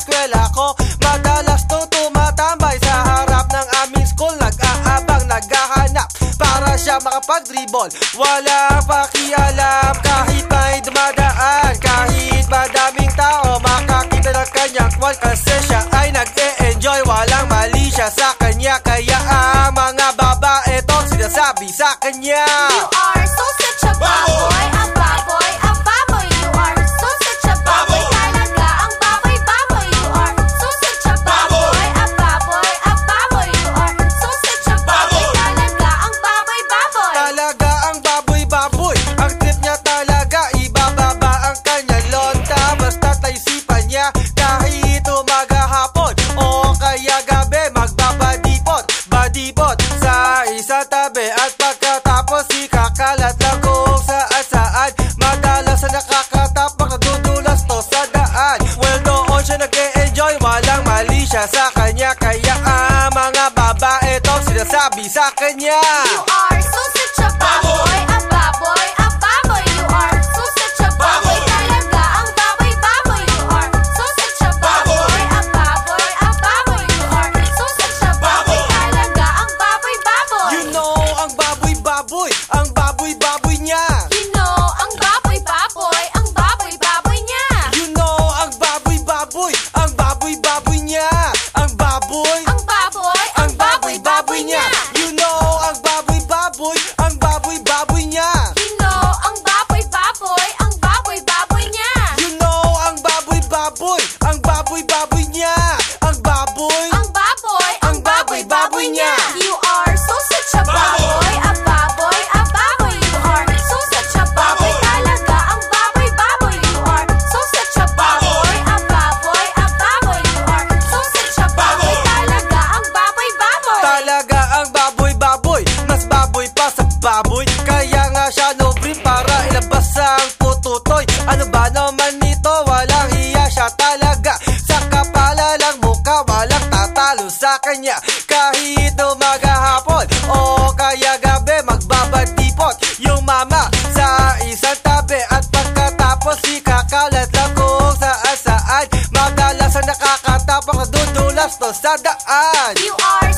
eskwela ko. Madalas to tumatambay sa harap ng aming school. Nag-aabang, naghahanap para siya makapag-dribble. Walang pakialam kahit may dumadaan. Kahit madaming tao makakita ng kanyang kwal Kasi siya ay nag-e-enjoy, walang mali siya sa kanya. Kaya ang mga babae tong sinasabi sa kanya. You are so Badipot Sa isang tabi At pagkatapos Ikakalat lang kung saan saan Madalas na nakakatapak Nadudulas to sa daan. Well doon siya nag-e-enjoy Walang mali siya sa kanya. Kaya ang mga babae Tong sinasabi sa kanya. You are No brief para ilabas ang tututoy Ano ba naman nito? Walang hiya siya talaga. Sa kapalalang mukha Walang tatalo sa kanya. Kahit umaga hapon O kaya gabi Magbabadipot Yung mama sa isang tabi. At pagkatapos ikakalat lang kung saan saan. Madalas ang nakakatapak na dudulas to sa daan. You are